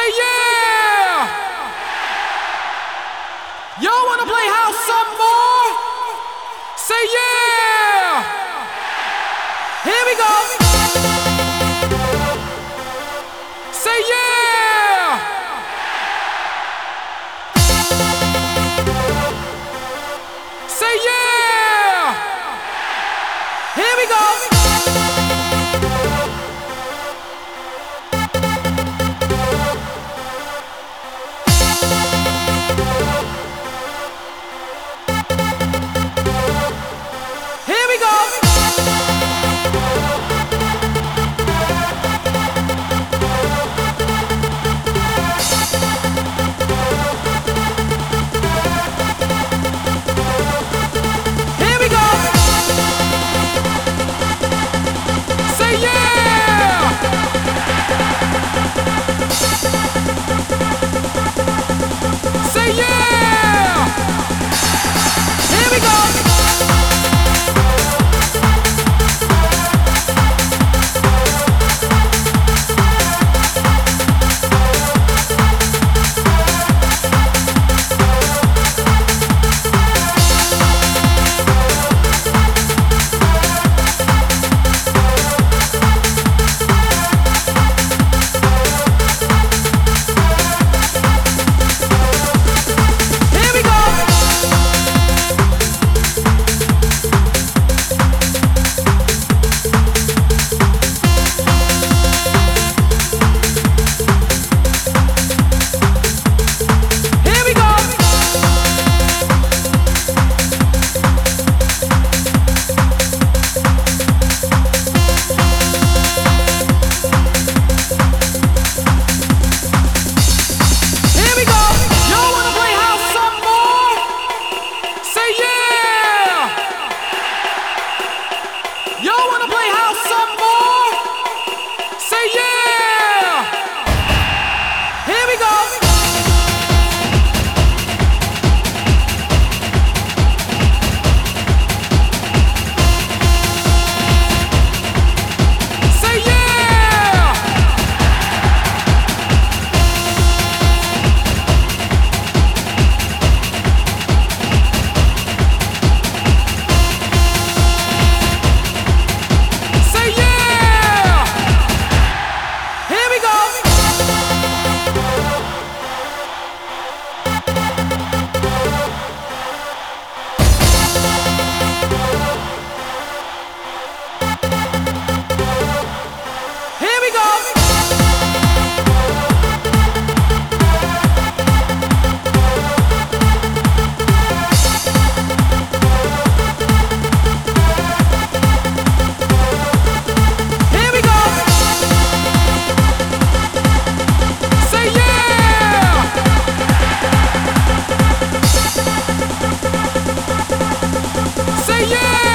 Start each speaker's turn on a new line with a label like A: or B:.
A: say yeah! Y'all wanna play house some more? Say yeah! Here we go! Say yeah! Say yeah! Here we go! yeah!